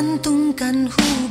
感动，感呼